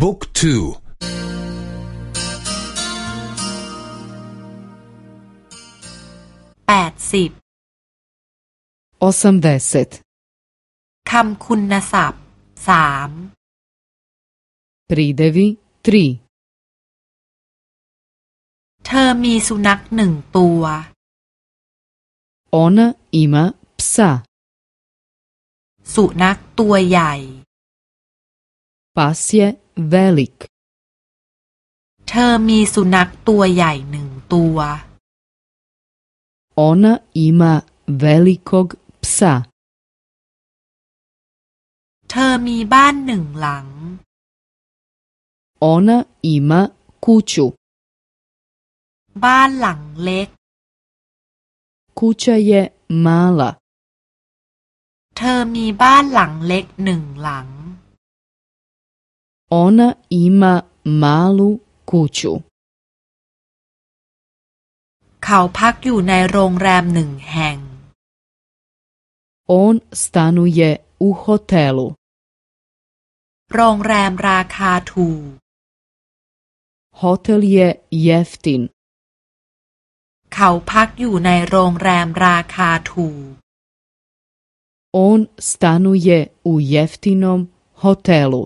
บุ๊กทูแปดสิบคำคุณศัพท์สาม pridevi tri เธอมีสุนัขหนึ่งตัว ona ima psa สุนัขตัวใหญ่ pas je velik เธอมีสุนัขตัวใหญ่หนึ่งตัว ona ima velikog psa เธอมีบ้านหนึ่งหลัง ona ima kuću บ้านหลังเล็ก kuća je mala เธอมีบ้านหลังเล็กหนึ่งหลัง ona ima malu kuću เขาพักอยู่ในโรงแรมหนึ่งแห่ง on stanuje u hotelu โรงแรมราคาถูก hotel je jeftin เขาพักอยู่ในโรงแรมราคาถูก on stanuje u jeftinom hotelu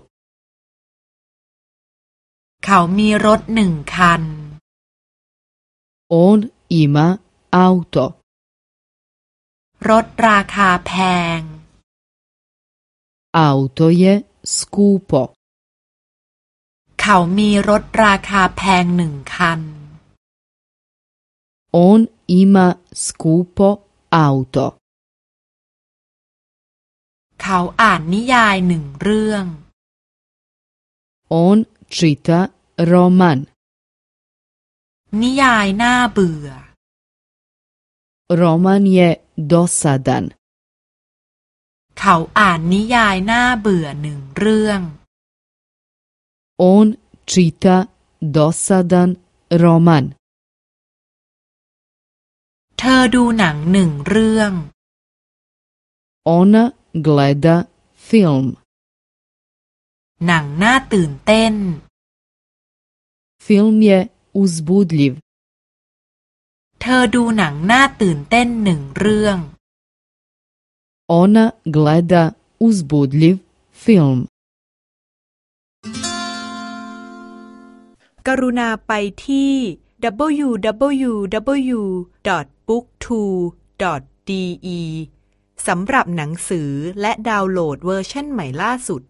เขามีรถหนึ่งคัน on ima auto รถราคาแพง auto je skupo เขามีรถราคาแพงหนึ่งคัน on ima skupo auto เขาอ่านนิยายหนึ่งเรื่อง on čita roman นิยายน่าเบื่อ roman je dosadan เขาอ่านนิยายน่าเบื่อหนึ่งเรื่อง on čita dosadan roman เธอดูหนังหนึ่งเรื่อง ona gleda film หนังน่าตื่นเต้น film je uzbudljiv เธอดูหนังน่าตื่นเต้นหนึ่งเรื่อง ona gleda uzbudljiv film กรุณาไปที่ www.booktwo.de สำหรับหนังสือและดาวน์โหลดเวอร์ชันใหม่ล่าสุด